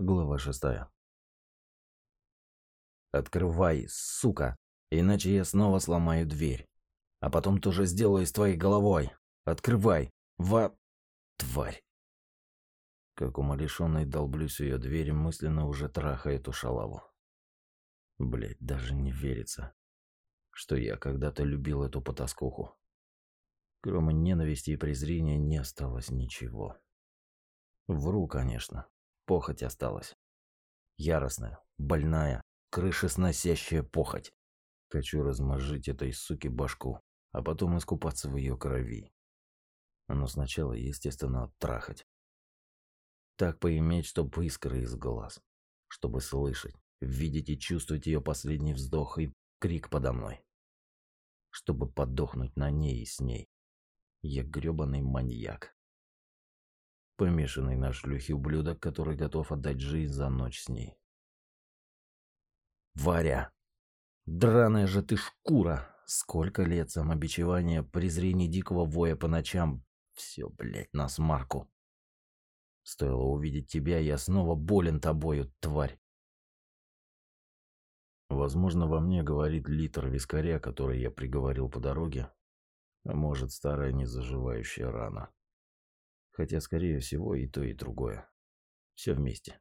Глава шестая. «Открывай, сука, иначе я снова сломаю дверь. А потом тоже сделаю с твоей головой. Открывай, ва... тварь!» Как умалишенный долблюсь ее дверь, мысленно уже трахает эту шалаву. Блять, даже не верится, что я когда-то любил эту потаскуху. Кроме ненависти и презрения не осталось ничего. Вру, конечно. Похоть осталась. Яростная, больная, крышесносящая похоть. Хочу размозжить этой суки башку, а потом искупаться в ее крови. Но сначала, естественно, трахать. Так поиметь, чтобы искры из глаз. Чтобы слышать, видеть и чувствовать ее последний вздох и крик подо мной. Чтобы подохнуть на ней и с ней. Я грёбаный маньяк. Помешанный на шлюхе ублюдок, который готов отдать жизнь за ночь с ней. Варя! Драная же ты шкура! Сколько лет самобичевания, презрения дикого воя по ночам. Все, блядь, на смарку. Стоило увидеть тебя, я снова болен тобою, тварь. Возможно, во мне говорит литр вискаря, который я приговорил по дороге, а может, старая незаживающая рана. Хотя, скорее всего, и то, и другое. Все вместе.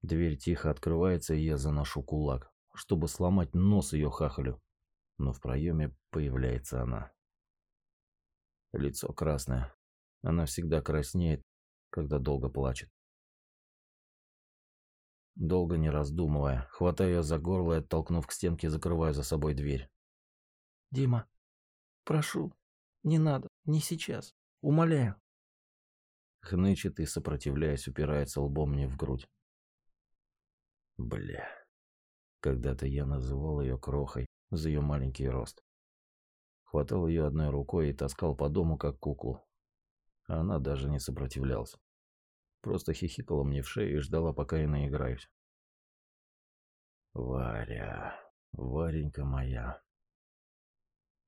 Дверь тихо открывается, и я заношу кулак, чтобы сломать нос ее хахалю. Но в проеме появляется она. Лицо красное. Она всегда краснеет, когда долго плачет. Долго не раздумывая, хватаю ее за горло и, оттолкнув к стенке, закрываю за собой дверь. «Дима, прошу, не надо, не сейчас. Умоляю. Хнычет и, сопротивляясь, упирается лбом мне в грудь. Бля. Когда-то я называл ее крохой за ее маленький рост. Хватал ее одной рукой и таскал по дому, как куклу. Она даже не сопротивлялась. Просто хихикала мне в шею и ждала, пока я наиграюсь. Варя, Варенька моя.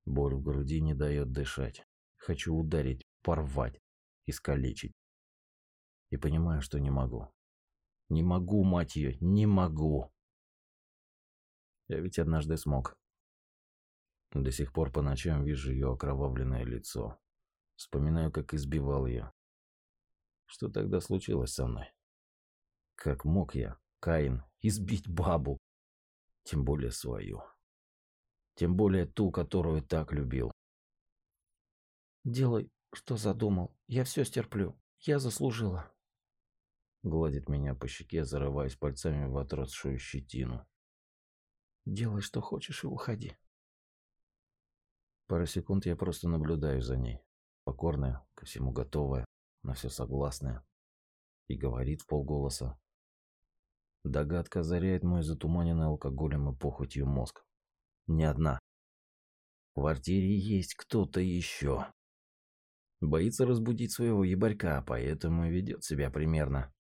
Боль в груди не дает дышать. Хочу ударить, порвать, искалечить. И понимаю, что не могу. Не могу, мать ее, не могу. Я ведь однажды смог. До сих пор по ночам вижу ее окровавленное лицо. Вспоминаю, как избивал ее. Что тогда случилось со мной? Как мог я, Каин, избить бабу? Тем более свою. Тем более ту, которую так любил. Делай, что задумал. Я все стерплю. Я заслужила. Гладит меня по щеке, зарываясь пальцами в отросшую щетину. Делай, что хочешь, и уходи. Пару секунд я просто наблюдаю за ней. Покорная, ко всему готовая, на все согласная. И говорит в полголоса. Догадка озаряет мой затуманенный алкоголем и похотью мозг. Не одна. В квартире есть кто-то еще. Боится разбудить своего ебарька, поэтому ведет себя примерно,